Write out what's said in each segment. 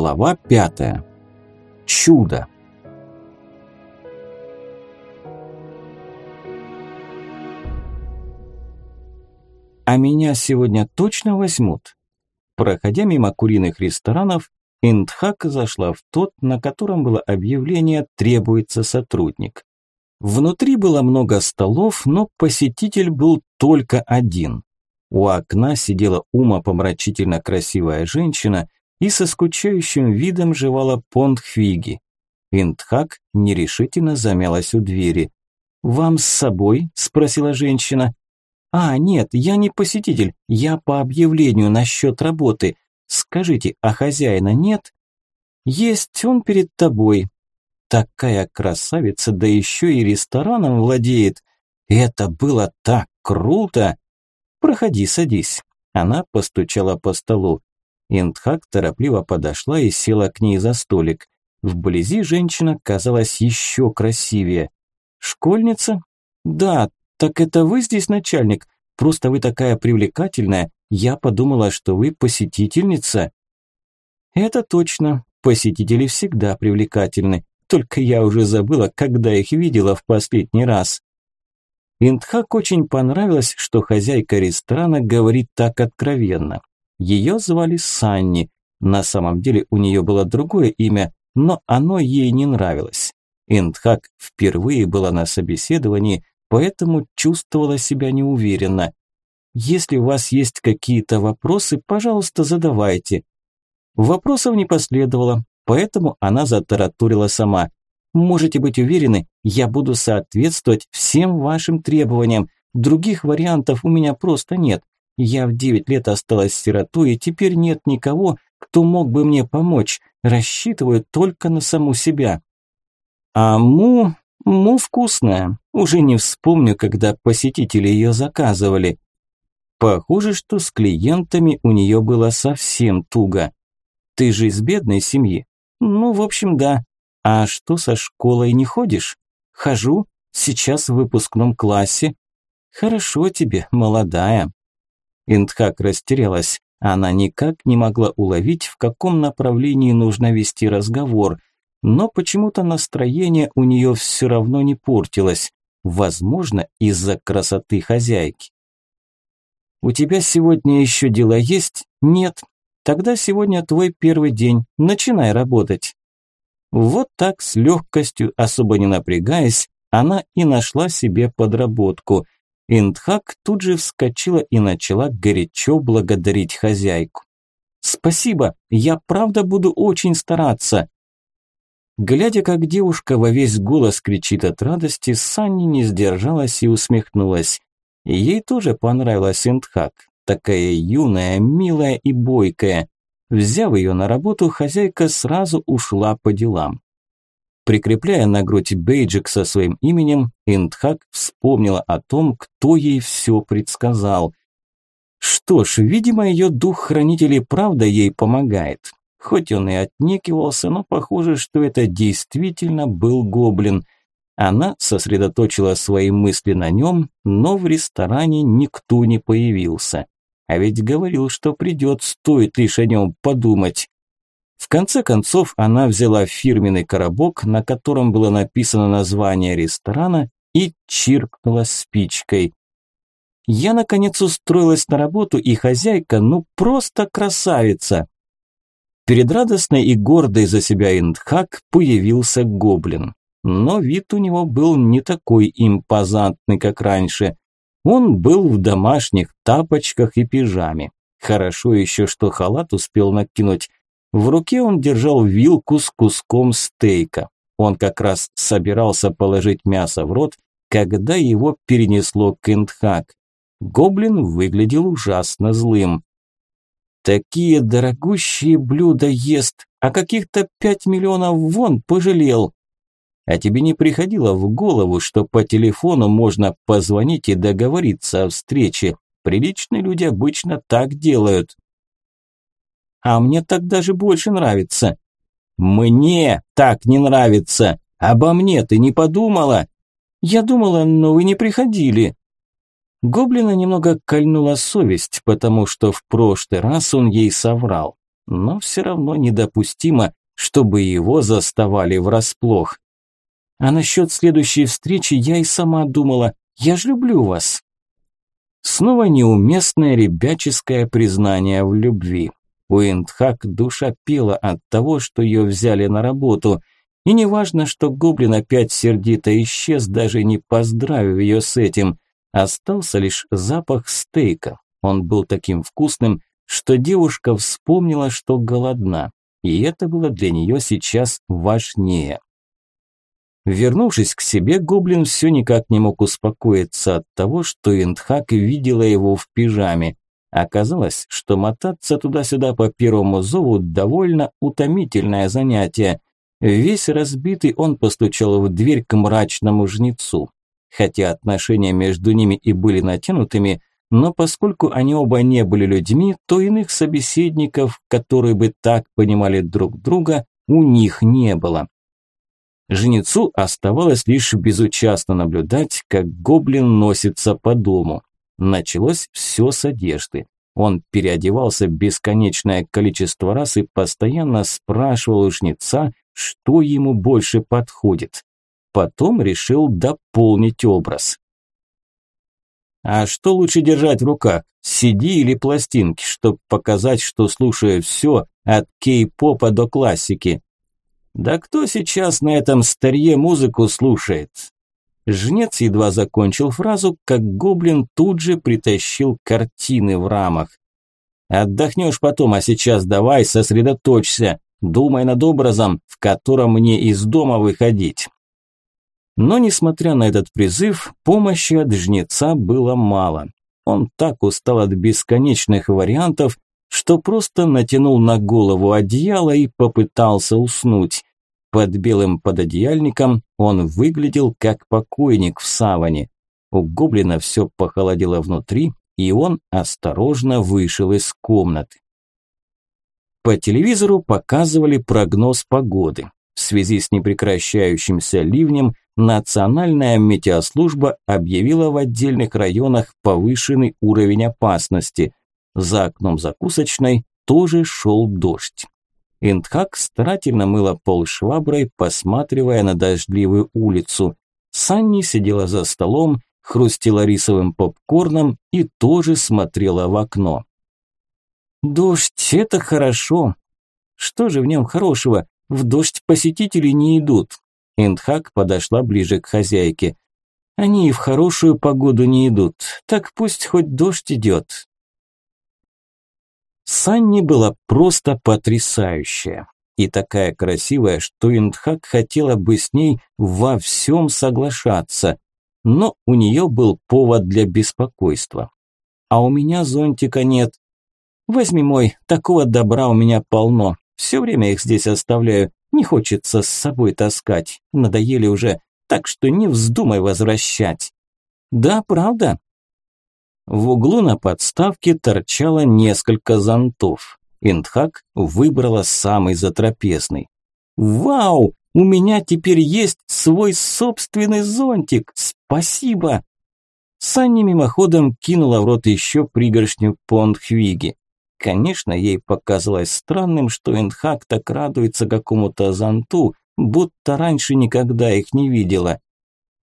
Глава пятая. Чудо. А меня сегодня точно возьмут? Проходя мимо куриных ресторанов, Индхак зашла в тот, на котором было объявление «Требуется сотрудник». Внутри было много столов, но посетитель был только один. У окна сидела умопомрачительно красивая женщина и со скучающим видом жевала понт хвиги. Индхак нерешительно замялась у двери. «Вам с собой?» – спросила женщина. «А, нет, я не посетитель, я по объявлению насчет работы. Скажите, а хозяина нет?» «Есть он перед тобой». Такая красавица, да еще и рестораном владеет. Это было так круто! «Проходи, садись». Она постучала по столу. Индхак торопливо подошла и села к ней за столик. Вблизи женщина казалась еще красивее. «Школьница?» «Да, так это вы здесь начальник? Просто вы такая привлекательная. Я подумала, что вы посетительница». «Это точно. Посетители всегда привлекательны. Только я уже забыла, когда их видела в последний раз». Индхак очень понравилось, что хозяйка ресторана говорит так откровенно. Ее звали Санни. На самом деле у нее было другое имя, но оно ей не нравилось. Индхак впервые была на собеседовании, поэтому чувствовала себя неуверенно. Если у вас есть какие-то вопросы, пожалуйста, задавайте. Вопросов не последовало, поэтому она затараторила сама. Можете быть уверены, я буду соответствовать всем вашим требованиям. Других вариантов у меня просто нет. Я в 9 лет осталась сиротой, и теперь нет никого, кто мог бы мне помочь. Рассчитываю только на саму себя. А му... му вкусная. Уже не вспомню, когда посетители ее заказывали. Похоже, что с клиентами у нее было совсем туго. Ты же из бедной семьи? Ну, в общем, да. А что со школой не ходишь? Хожу, сейчас в выпускном классе. Хорошо тебе, молодая. Индхак растерялась. Она никак не могла уловить, в каком направлении нужно вести разговор, но почему-то настроение у нее все равно не портилось, возможно, из-за красоты хозяйки. «У тебя сегодня еще дела есть?» «Нет. Тогда сегодня твой первый день. Начинай работать». Вот так с легкостью, особо не напрягаясь, она и нашла себе подработку. Индхак тут же вскочила и начала горячо благодарить хозяйку. «Спасибо, я правда буду очень стараться». Глядя, как девушка во весь голос кричит от радости, Санни не сдержалась и усмехнулась. Ей тоже понравилась Индхак, такая юная, милая и бойкая. Взяв ее на работу, хозяйка сразу ушла по делам. Прикрепляя на грудь бейджик со своим именем, Индхак вспомнила о том, кто ей все предсказал. Что ж, видимо, ее дух-хранитель и правда ей помогает. Хоть он и отнекивался, но похоже, что это действительно был гоблин. Она сосредоточила свои мысли на нем, но в ресторане никто не появился. А ведь говорил, что придет, стоит лишь о нем подумать. В конце концов, она взяла фирменный коробок, на котором было написано название ресторана, и чиркнула спичкой. Я, наконец, устроилась на работу, и хозяйка, ну, просто красавица. Перед радостной и гордой за себя Индхак появился гоблин. Но вид у него был не такой импозантный, как раньше. Он был в домашних тапочках и пижаме. Хорошо еще, что халат успел накинуть. В руке он держал вилку с куском стейка. Он как раз собирался положить мясо в рот, когда его перенесло к Эндхак. Гоблин выглядел ужасно злым. «Такие дорогущие блюда ест, а каких-то пять миллионов вон пожалел. А тебе не приходило в голову, что по телефону можно позвонить и договориться о встрече? Приличные люди обычно так делают. А мне так даже больше нравится. Мне так не нравится. Обо мне ты не подумала? Я думала, но вы не приходили. Гоблина немного кольнула совесть, потому что в прошлый раз он ей соврал. но все равно недопустимо, чтобы его заставали врасплох. А насчет следующей встречи я и сама думала, я ж люблю вас. Снова неуместное ребяческое признание в любви. У Эндхак душа пела от того, что ее взяли на работу. И не важно, что гоблин опять сердито исчез, даже не поздравив ее с этим. Остался лишь запах стейка. Он был таким вкусным, что девушка вспомнила, что голодна. И это было для нее сейчас важнее. Вернувшись к себе, гоблин все никак не мог успокоиться от того, что Индхак видела его в пижаме. Оказалось, что мотаться туда-сюда по первому зову довольно утомительное занятие. Весь разбитый он постучал в дверь к мрачному жнецу. Хотя отношения между ними и были натянутыми, но поскольку они оба не были людьми, то иных собеседников, которые бы так понимали друг друга, у них не было. Жнецу оставалось лишь безучастно наблюдать, как гоблин носится по дому. Началось все с одежды. Он переодевался бесконечное количество раз и постоянно спрашивал у жнеца, что ему больше подходит. Потом решил дополнить образ. А что лучше держать в руках, CD или пластинки, чтобы показать, что слушаю все, от кей-попа до классики? Да кто сейчас на этом старье музыку слушает? Жнец едва закончил фразу, как гоблин тут же притащил картины в рамах. Отдохнешь потом, а сейчас давай сосредоточься, думай над образом, в котором мне из дома выходить. Но, несмотря на этот призыв, помощи от жнеца было мало. Он так устал от бесконечных вариантов, что просто натянул на голову одеяло и попытался уснуть. Под белым пододеяльником он выглядел как покойник в саване. У гоблина все похолодело внутри, и он осторожно вышел из комнаты. По телевизору показывали прогноз погоды. В связи с непрекращающимся ливнем Национальная метеослужба объявила в отдельных районах повышенный уровень опасности. За окном закусочной тоже шел дождь. Индхак старательно мыла пол шваброй, посматривая на дождливую улицу. Санни сидела за столом, хрустела рисовым попкорном и тоже смотрела в окно. «Дождь – это хорошо. Что же в нем хорошего? В дождь посетители не идут». Индхак подошла ближе к хозяйке. «Они и в хорошую погоду не идут, так пусть хоть дождь идет. Санни была просто потрясающая. И такая красивая, что Индхак хотела бы с ней во всем соглашаться. Но у нее был повод для беспокойства. А у меня зонтика нет. Возьми мой, такого добра у меня полно. Все время их здесь оставляю. Не хочется с собой таскать. Надоели уже, так что не вздумай возвращать. Да, правда? В углу на подставке торчало несколько зонтов. Индхак выбрала самый затрапезный. «Вау! У меня теперь есть свой собственный зонтик! Спасибо!» Санни мимоходом кинула в рот еще пригоршню пондхвиги. Конечно, ей показалось странным, что Индхак так радуется какому-то зонту, будто раньше никогда их не видела.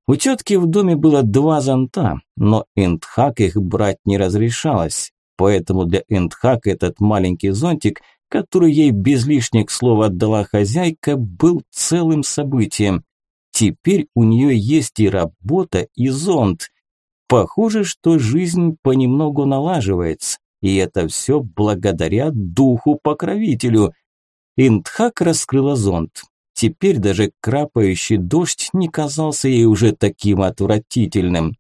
У тетки в доме было два зонта, но Эндхак их брать не разрешалось. Поэтому для Эндхак этот маленький зонтик, который ей без лишних слов отдала хозяйка, был целым событием. Теперь у нее есть и работа, и зонт. Похоже, что жизнь понемногу налаживается, и это все благодаря духу-покровителю. Индхак раскрыла зонт. Теперь даже крапающий дождь не казался ей уже таким отвратительным.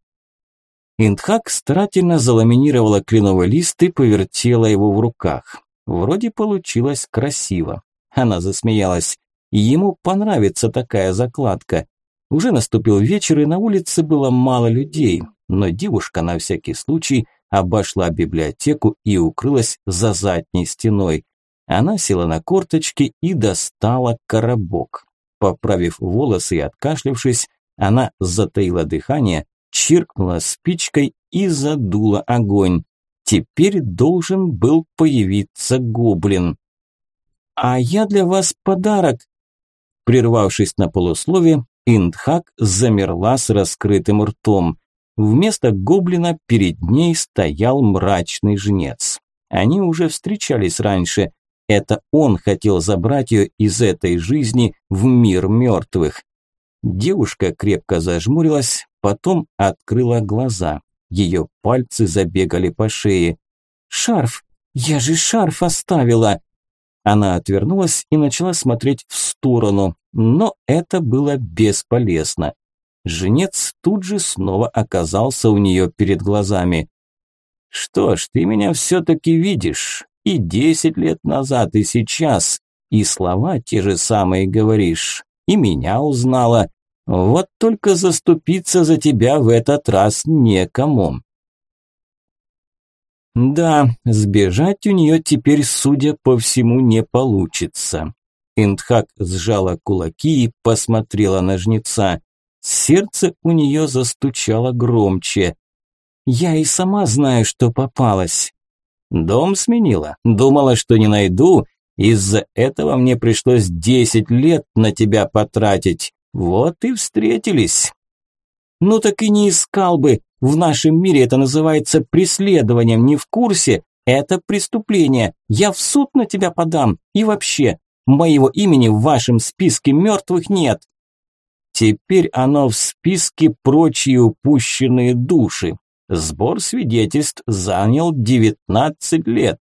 Индхак старательно заламинировала кленовый лист и повертела его в руках. Вроде получилось красиво. Она засмеялась. Ему понравится такая закладка. Уже наступил вечер, и на улице было мало людей, но девушка на всякий случай обошла библиотеку и укрылась за задней стеной. Она села на корточки и достала коробок. Поправив волосы и откашлившись, она затаила дыхание, чиркнула спичкой и задула огонь. Теперь должен был появиться гоблин. а я для вас подарок». Прервавшись на полуслове, Индхак замерла с раскрытым ртом. Вместо гоблина перед ней стоял мрачный жнец. Они уже встречались раньше. Это он хотел забрать ее из этой жизни в мир мертвых. Девушка крепко зажмурилась, потом открыла глаза. Ее пальцы забегали по шее. «Шарф! Я же шарф оставила!» Она отвернулась и начала смотреть в сторону, но это было бесполезно. Женец тут же снова оказался у нее перед глазами. «Что ж, ты меня все-таки видишь. И десять лет назад, и сейчас. И слова те же самые говоришь. И меня узнала. Вот только заступиться за тебя в этот раз некому». Да, сбежать у нее теперь, судя по всему, не получится. Индхак сжала кулаки и посмотрела на жнеца. Сердце у нее застучало громче. «Я и сама знаю, что попалась». «Дом сменила? Думала, что не найду? Из-за этого мне пришлось десять лет на тебя потратить. Вот и встретились». «Ну так и не искал бы. В нашем мире это называется преследованием. Не в курсе? Это преступление. Я в суд на тебя подам. И вообще, моего имени в вашем списке мертвых нет». Теперь оно в списке прочие упущенные души. Сбор свидетельств занял 19 лет.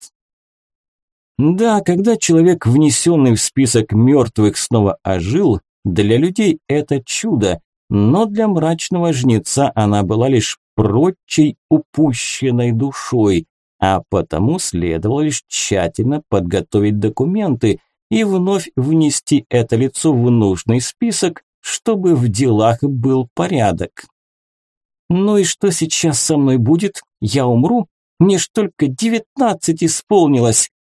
Да, когда человек, внесенный в список мертвых, снова ожил, для людей это чудо, но для мрачного жнеца она была лишь прочей упущенной душой, а потому следовало лишь тщательно подготовить документы и вновь внести это лицо в нужный список, чтобы в делах был порядок. Ну и что сейчас со мной будет? Я умру? Мне ж только девятнадцать исполнилось.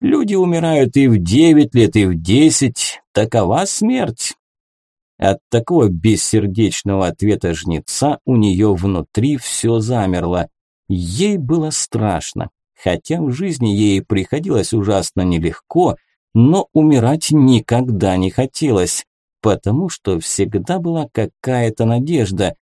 Люди умирают и в девять лет, и в десять. Такова смерть. От такого бессердечного ответа жнеца у нее внутри все замерло. Ей было страшно, хотя в жизни ей приходилось ужасно нелегко, но умирать никогда не хотелось, потому что всегда была какая-то надежда.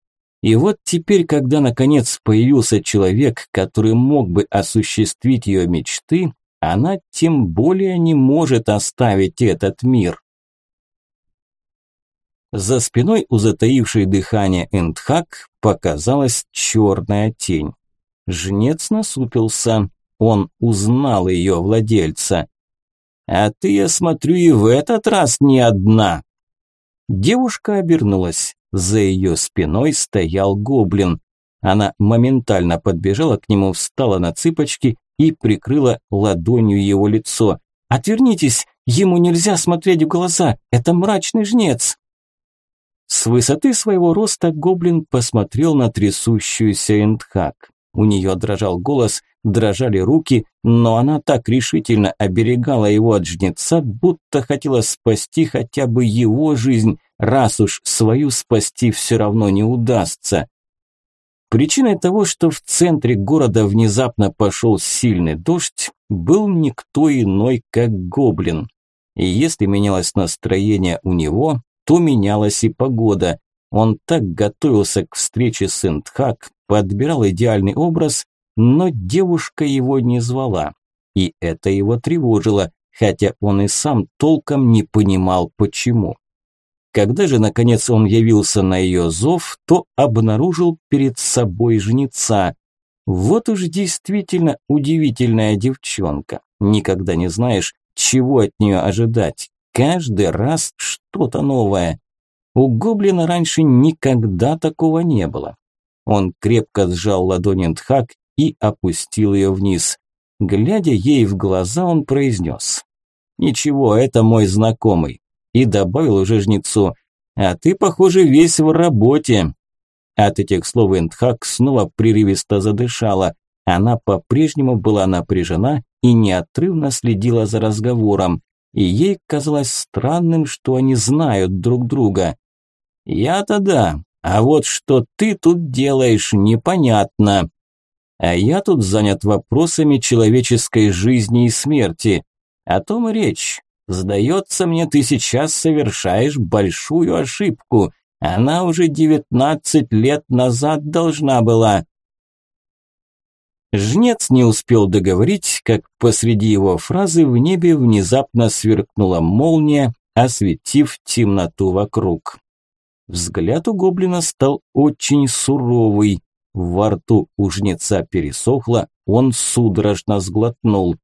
И вот теперь, когда наконец появился человек, который мог бы осуществить ее мечты, она тем более не может оставить этот мир. За спиной у затаившей дыхание Эндхак показалась черная тень. Жнец насупился. Он узнал ее владельца. «А ты, я смотрю, и в этот раз не одна!» Девушка обернулась. За ее спиной стоял гоблин. Она моментально подбежала к нему, встала на цыпочки и прикрыла ладонью его лицо. «Отвернитесь! Ему нельзя смотреть в глаза! Это мрачный жнец!» С высоты своего роста гоблин посмотрел на трясущуюся Эндхак. У нее дрожал голос, дрожали руки, но она так решительно оберегала его от жнеца, будто хотела спасти хотя бы его жизнь, раз уж свою спасти все равно не удастся. Причиной того, что в центре города внезапно пошел сильный дождь, был никто иной, как гоблин. И если менялось настроение у него, то менялась и погода. Он так готовился к встрече с Эндхак, подбирал идеальный образ, но девушка его не звала. И это его тревожило, хотя он и сам толком не понимал почему. Когда же, наконец, он явился на ее зов, то обнаружил перед собой жнеца. Вот уж действительно удивительная девчонка. Никогда не знаешь, чего от нее ожидать. Каждый раз что-то новое. У гоблина раньше никогда такого не было. Он крепко сжал ладонь Эндхак и опустил ее вниз. Глядя ей в глаза, он произнес. «Ничего, это мой знакомый». И добавил уже жнецу. «А ты, похоже, весь в работе». От этих слов Эндхак снова прерывисто задышала. Она по-прежнему была напряжена и неотрывно следила за разговором и ей казалось странным, что они знают друг друга. «Я-то да, а вот что ты тут делаешь, непонятно. А я тут занят вопросами человеческой жизни и смерти. О том речь. Сдается мне, ты сейчас совершаешь большую ошибку. Она уже девятнадцать лет назад должна была. Жнец не успел договорить, как посреди его фразы в небе внезапно сверкнула молния, осветив темноту вокруг. Взгляд у гоблина стал очень суровый. Во рту у жнеца пересохло, он судорожно сглотнул.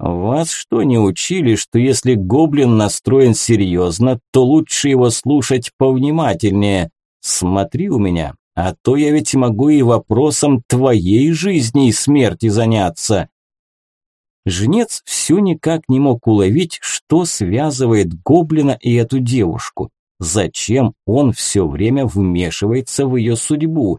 «Вас что, не учили, что если гоблин настроен серьезно, то лучше его слушать повнимательнее? Смотри у меня, а то я ведь могу и вопросом твоей жизни и смерти заняться. Жнец все никак не мог уловить, что связывает гоблина и эту девушку. Зачем он все время вмешивается в ее судьбу?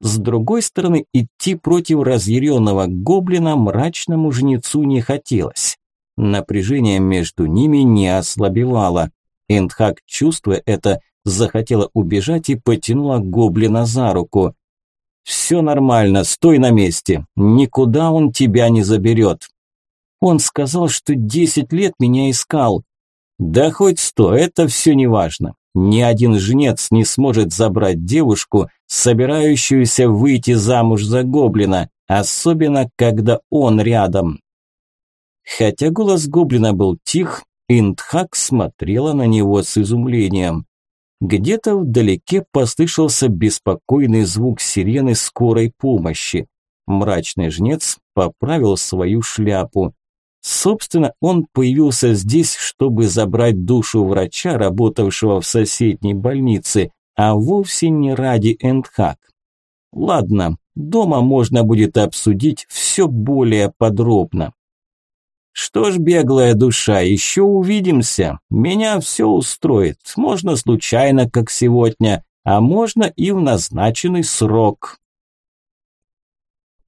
С другой стороны, идти против разъяренного гоблина мрачному жнецу не хотелось. Напряжение между ними не ослабевало. Эндхак, чувствуя это, захотела убежать и потянула гоблина за руку. «Все нормально, стой на месте, никуда он тебя не заберет». Он сказал, что десять лет меня искал. Да хоть сто, это все не важно. Ни один жнец не сможет забрать девушку, собирающуюся выйти замуж за гоблина, особенно когда он рядом. Хотя голос гоблина был тих, Индхак смотрела на него с изумлением. Где-то вдалеке послышался беспокойный звук сирены скорой помощи. Мрачный жнец поправил свою шляпу. Собственно, он появился здесь, чтобы забрать душу врача, работавшего в соседней больнице, а вовсе не ради Эндхак. Ладно, дома можно будет обсудить все более подробно. Что ж, беглая душа, еще увидимся. Меня все устроит. Можно случайно, как сегодня, а можно и в назначенный срок.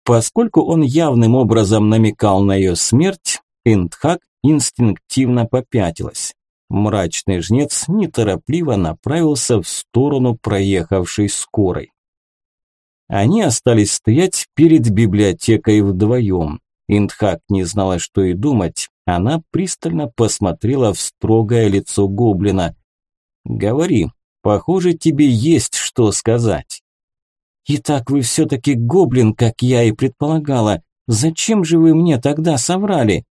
Поскольку он явным образом намекал на ее смерть, Эндхак инстинктивно попятилась. Мрачный жнец неторопливо направился в сторону проехавшей скорой. Они остались стоять перед библиотекой вдвоем. Индхак не знала, что и думать. Она пристально посмотрела в строгое лицо гоблина. «Говори, похоже, тебе есть что сказать». «Итак, вы все-таки гоблин, как я и предполагала. Зачем же вы мне тогда соврали?»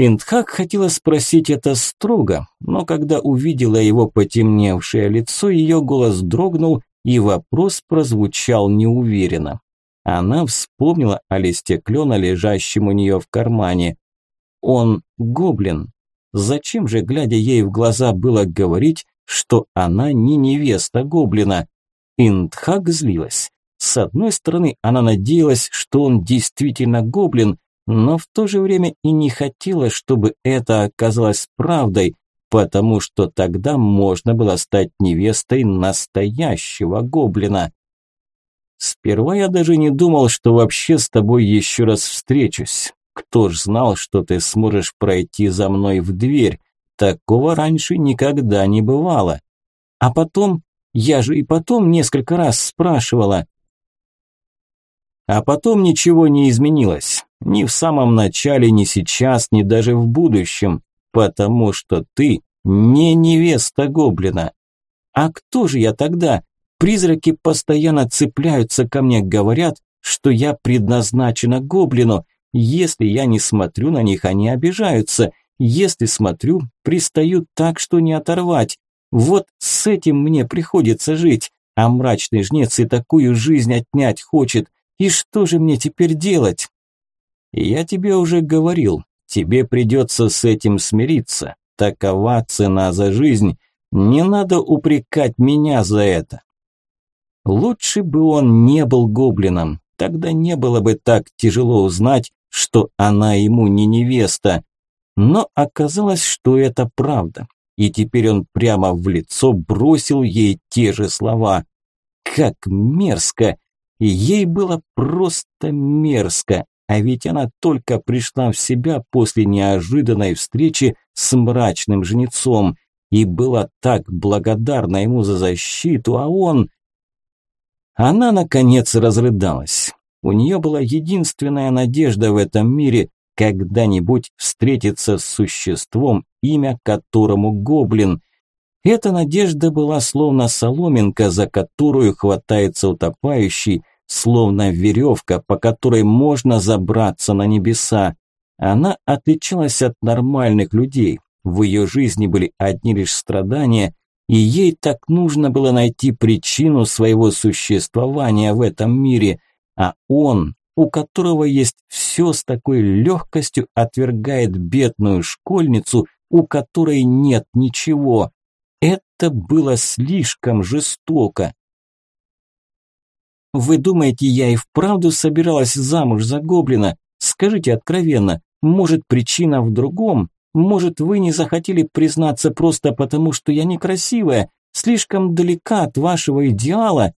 Индхак хотела спросить это строго, но когда увидела его потемневшее лицо, ее голос дрогнул, и вопрос прозвучал неуверенно. Она вспомнила о листе клена, лежащем у нее в кармане. Он гоблин. Зачем же, глядя ей в глаза, было говорить, что она не невеста гоблина? Индхак злилась. С одной стороны, она надеялась, что он действительно гоблин, но в то же время и не хотела, чтобы это оказалось правдой, потому что тогда можно было стать невестой настоящего гоблина. Сперва я даже не думал, что вообще с тобой еще раз встречусь. Кто ж знал, что ты сможешь пройти за мной в дверь? Такого раньше никогда не бывало. А потом, я же и потом несколько раз спрашивала. А потом ничего не изменилось. Ни в самом начале, ни сейчас, ни даже в будущем. Потому что ты не невеста гоблина. А кто же я тогда? Призраки постоянно цепляются ко мне, говорят, что я предназначена гоблину. Если я не смотрю на них, они обижаются. Если смотрю, пристают так, что не оторвать. Вот с этим мне приходится жить. А мрачный жнец и такую жизнь отнять хочет. И что же мне теперь делать? Я тебе уже говорил, тебе придется с этим смириться. Такова цена за жизнь. Не надо упрекать меня за это. Лучше бы он не был гоблином, тогда не было бы так тяжело узнать, что она ему не невеста. Но оказалось, что это правда, и теперь он прямо в лицо бросил ей те же слова. Как мерзко! Ей было просто мерзко, а ведь она только пришла в себя после неожиданной встречи с мрачным жнецом и была так благодарна ему за защиту, а он... Она, наконец, разрыдалась. У нее была единственная надежда в этом мире, когда-нибудь встретиться с существом, имя которому гоблин. Эта надежда была словно соломинка, за которую хватается утопающий, словно веревка, по которой можно забраться на небеса. Она отличалась от нормальных людей. В ее жизни были одни лишь страдания, и ей так нужно было найти причину своего существования в этом мире, а он, у которого есть все с такой легкостью, отвергает бедную школьницу, у которой нет ничего. Это было слишком жестоко. Вы думаете, я и вправду собиралась замуж за гоблина? Скажите откровенно, может причина в другом? Может вы не захотели признаться просто потому, что я некрасивая, слишком далека от вашего идеала?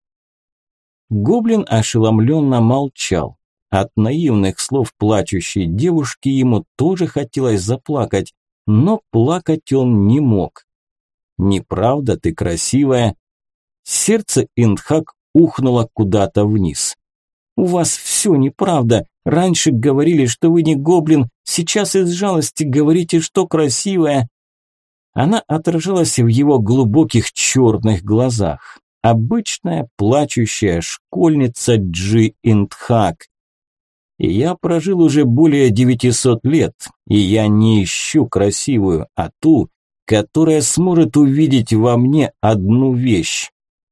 Гоблин ошеломленно молчал. От наивных слов плачущей девушки ему тоже хотелось заплакать, но плакать он не мог. «Неправда, ты красивая». Сердце Индхак ухнуло куда-то вниз. «У вас все неправда. Раньше говорили, что вы не гоблин, сейчас из жалости говорите, что красивая». Она отражалась в его глубоких черных глазах. Обычная плачущая школьница Джи Индхак. Я прожил уже более 900 лет, и я не ищу красивую, а ту, которая сможет увидеть во мне одну вещь.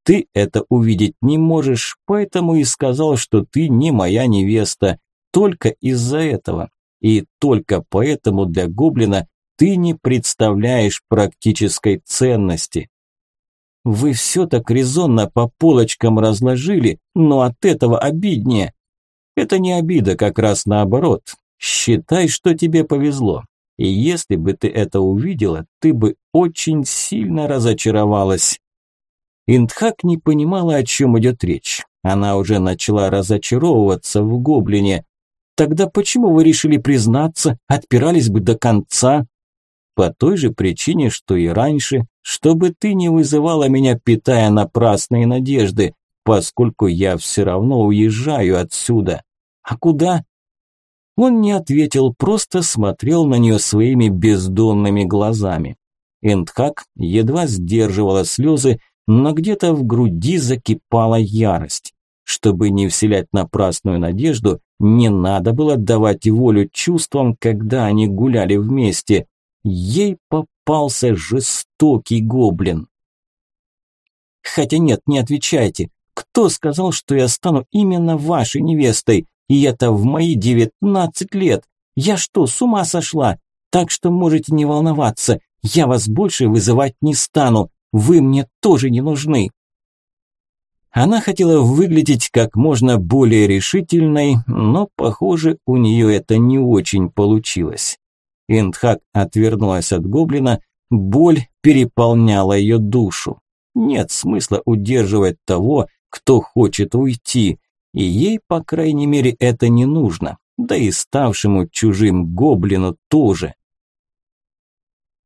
Ты это увидеть не можешь, поэтому и сказал, что ты не моя невеста. Только из-за этого. И только поэтому для гоблина ты не представляешь практической ценности. Вы все так резонно по полочкам разложили, но от этого обиднее. Это не обида, как раз наоборот. Считай, что тебе повезло. И если бы ты это увидела, ты бы очень сильно разочаровалась. Индхак не понимала, о чем идет речь. Она уже начала разочаровываться в гоблине. Тогда почему вы решили признаться, отпирались бы до конца? По той же причине, что и раньше, чтобы ты не вызывала меня, питая напрасные надежды, поскольку я все равно уезжаю отсюда. А куда? Он не ответил, просто смотрел на нее своими бездонными глазами. Эндхак едва сдерживала слезы, но где-то в груди закипала ярость. Чтобы не вселять напрасную надежду, не надо было давать волю чувствам, когда они гуляли вместе. Ей попался жестокий гоблин. Хотя нет, не отвечайте. Кто сказал, что я стану именно вашей невестой? И это в мои девятнадцать лет. Я что, с ума сошла? Так что можете не волноваться. Я вас больше вызывать не стану. Вы мне тоже не нужны. Она хотела выглядеть как можно более решительной, но, похоже, у нее это не очень получилось. Эндхак отвернулась от гоблина, боль переполняла ее душу. Нет смысла удерживать того, кто хочет уйти, и ей, по крайней мере, это не нужно, да и ставшему чужим гоблину тоже.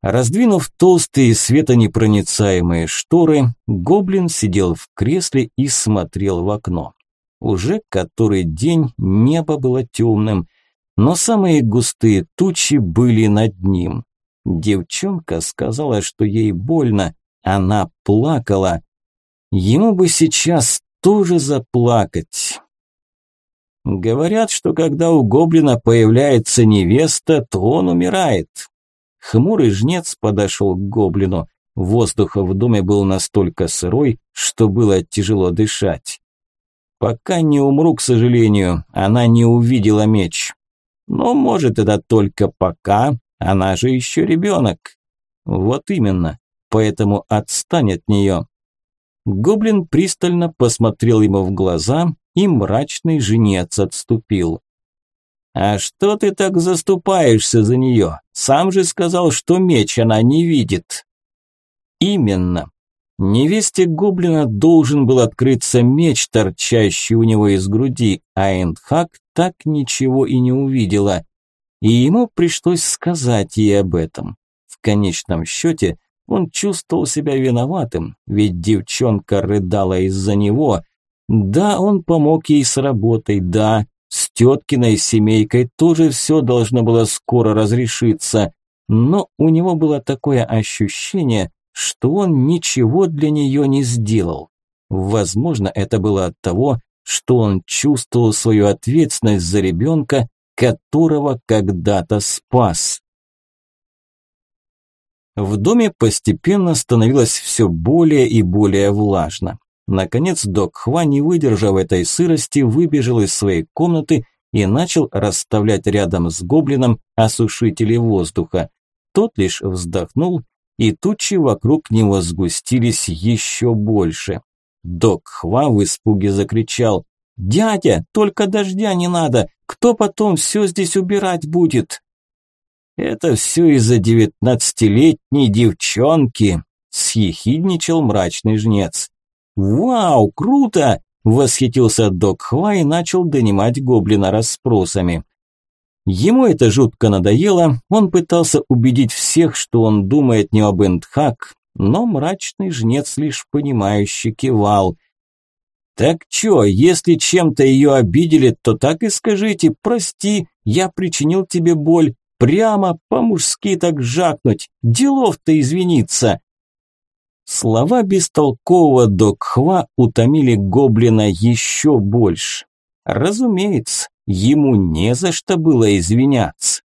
Раздвинув толстые светонепроницаемые шторы, гоблин сидел в кресле и смотрел в окно. Уже который день небо было темным, но самые густые тучи были над ним. Девчонка сказала, что ей больно, она плакала. Ему бы сейчас тоже заплакать. Говорят, что когда у гоблина появляется невеста, то он умирает. Хмурый жнец подошел к гоблину. Воздух в доме был настолько сырой, что было тяжело дышать. Пока не умру, к сожалению, она не увидела меч. Но может это только пока, она же еще ребенок. Вот именно, поэтому отстань от нее. Гоблин пристально посмотрел ему в глаза, и мрачный женец отступил. «А что ты так заступаешься за нее? Сам же сказал, что меч она не видит». «Именно. Невесте гоблина должен был открыться меч, торчащий у него из груди, а Эндхак так ничего и не увидела. И ему пришлось сказать ей об этом. В конечном счете он чувствовал себя виноватым, ведь девчонка рыдала из-за него. Да, он помог ей с работой, да, С теткиной семейкой тоже все должно было скоро разрешиться, но у него было такое ощущение, что он ничего для нее не сделал. Возможно, это было от того, что он чувствовал свою ответственность за ребенка, которого когда-то спас. В доме постепенно становилось все более и более влажно. Наконец док Хва, не выдержав этой сырости, выбежал из своей комнаты и начал расставлять рядом с гоблином осушители воздуха. Тот лишь вздохнул, и тучи вокруг него сгустились еще больше. Док Хва в испуге закричал «Дядя, только дождя не надо! Кто потом все здесь убирать будет?» «Это все из-за девятнадцатилетней девчонки», – съехидничал мрачный жнец. «Вау, круто!» – восхитился док Хва и начал донимать гоблина расспросами. Ему это жутко надоело, он пытался убедить всех, что он думает не об Эндхак, но мрачный жнец лишь понимающе кивал. «Так чё, если чем-то ее обидели, то так и скажите, прости, я причинил тебе боль, Прямо по-мужски так жакнуть, делов-то извиниться. Слова бестолкового Докхва утомили гоблина еще больше. Разумеется, ему не за что было извиняться.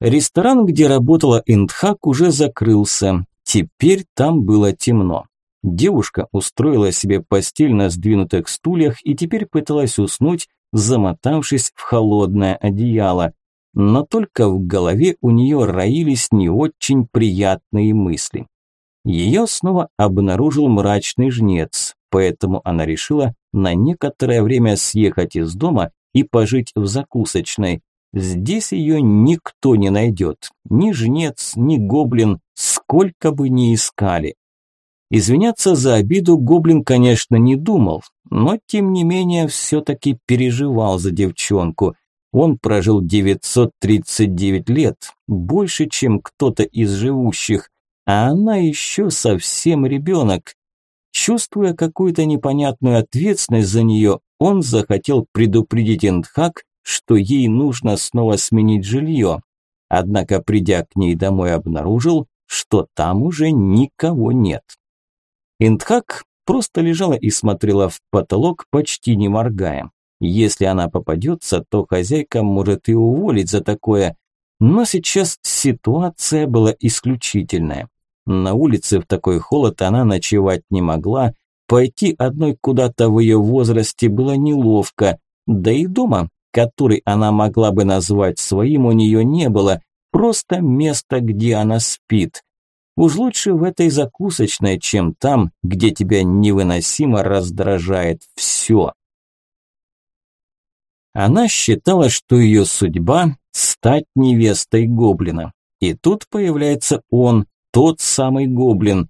Ресторан, где работала Индхак, уже закрылся. Теперь там было темно. Девушка устроила себе постель на сдвинутых стульях и теперь пыталась уснуть, замотавшись в холодное одеяло. Но только в голове у нее роились не очень приятные мысли. Ее снова обнаружил мрачный жнец, поэтому она решила на некоторое время съехать из дома и пожить в закусочной. Здесь ее никто не найдет, ни жнец, ни гоблин, сколько бы ни искали. Извиняться за обиду гоблин, конечно, не думал, но тем не менее все-таки переживал за девчонку. Он прожил 939 лет, больше, чем кто-то из живущих, а она еще совсем ребенок. Чувствуя какую-то непонятную ответственность за нее, он захотел предупредить Эндхак, что ей нужно снова сменить жилье. Однако, придя к ней домой, обнаружил, что там уже никого нет. Индхак просто лежала и смотрела в потолок, почти не моргая. Если она попадется, то хозяйка может и уволить за такое. Но сейчас ситуация была исключительная. На улице в такой холод она ночевать не могла, пойти одной куда-то в ее возрасте было неловко, да и дома, который она могла бы назвать своим, у нее не было, просто место, где она спит. Уж лучше в этой закусочной, чем там, где тебя невыносимо раздражает все. Она считала, что ее судьба – стать невестой гоблина. И тут появляется он, тот самый гоблин.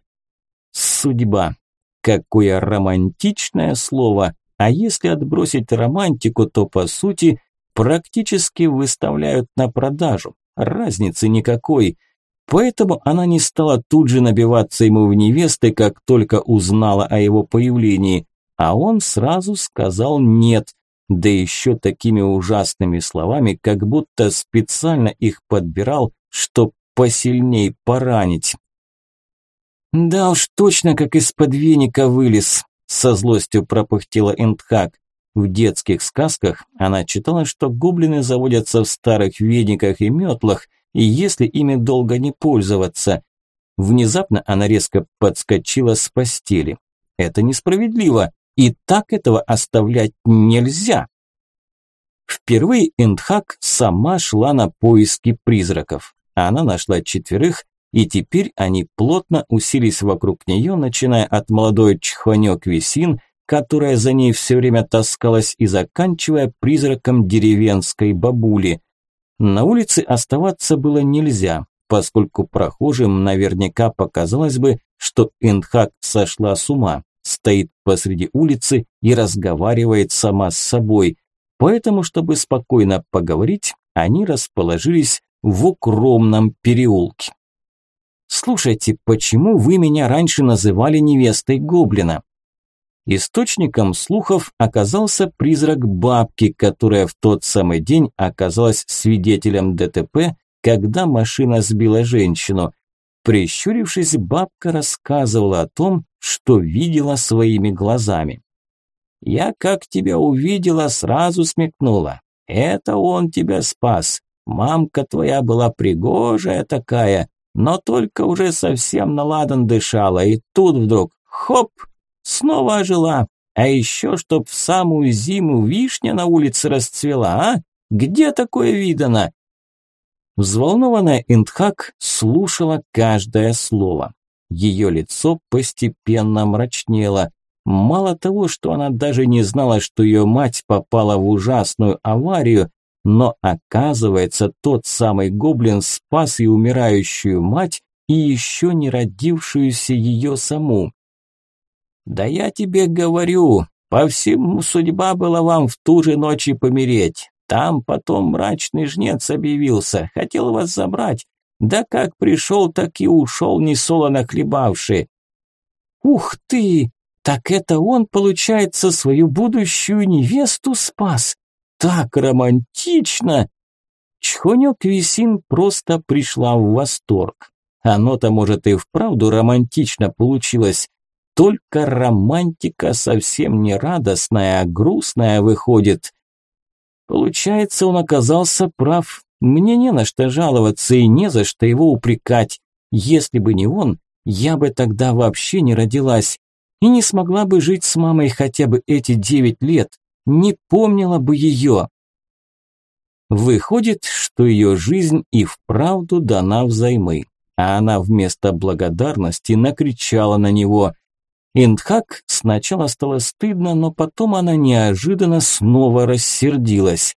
Судьба. Какое романтичное слово. А если отбросить романтику, то по сути практически выставляют на продажу. Разницы никакой – Поэтому она не стала тут же набиваться ему в невесты, как только узнала о его появлении, а он сразу сказал «нет», да еще такими ужасными словами, как будто специально их подбирал, чтоб посильней поранить. «Да уж точно, как из-под веника вылез», – со злостью пропыхтела Эндхак. В детских сказках она читала, что гоблины заводятся в старых вениках и метлах, и если ими долго не пользоваться. Внезапно она резко подскочила с постели. Это несправедливо, и так этого оставлять нельзя. Впервые Эндхак сама шла на поиски призраков. Она нашла четверых, и теперь они плотно уселись вокруг нее, начиная от молодой чхванек Висин, которая за ней все время таскалась, и заканчивая призраком деревенской бабули. На улице оставаться было нельзя, поскольку прохожим наверняка показалось бы, что Эндхак сошла с ума, стоит посреди улицы и разговаривает сама с собой. Поэтому, чтобы спокойно поговорить, они расположились в укромном переулке. «Слушайте, почему вы меня раньше называли невестой гоблина?» Источником слухов оказался призрак бабки, которая в тот самый день оказалась свидетелем ДТП, когда машина сбила женщину. Прищурившись, бабка рассказывала о том, что видела своими глазами. «Я, как тебя увидела, сразу смекнула. Это он тебя спас. Мамка твоя была пригожая такая, но только уже совсем наладан дышала, и тут вдруг хоп, снова ожила. А еще чтоб в самую зиму вишня на улице расцвела, а? Где такое видано? Взволнованная Индхак слушала каждое слово. Ее лицо постепенно мрачнело. Мало того, что она даже не знала, что ее мать попала в ужасную аварию, но оказывается, тот самый гоблин спас и умирающую мать, и еще не родившуюся ее саму. «Да я тебе говорю, по всему судьба была вам в ту же ночь и помереть. Там потом мрачный жнец объявился, хотел вас забрать. Да как пришел, так и ушел, не солоно хлебавший». «Ух ты! Так это он, получается, свою будущую невесту спас? Так романтично!» Чхонек Висин просто пришла в восторг. Оно-то, может, и вправду романтично получилось, только романтика совсем не радостная, а грустная выходит. Получается, он оказался прав. Мне не на что жаловаться и не за что его упрекать. Если бы не он, я бы тогда вообще не родилась и не смогла бы жить с мамой хотя бы эти девять лет, не помнила бы ее. Выходит, что ее жизнь и вправду дана взаймы, а она вместо благодарности накричала на него – Индхак сначала стало стыдно, но потом она неожиданно снова рассердилась.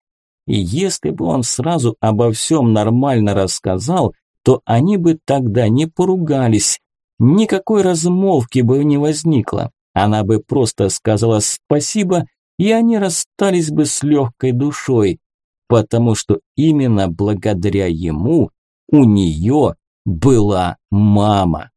И если бы он сразу обо всем нормально рассказал, то они бы тогда не поругались. Никакой размолвки бы не возникло. Она бы просто сказала спасибо, и они расстались бы с легкой душой, потому что именно благодаря ему у нее была мама.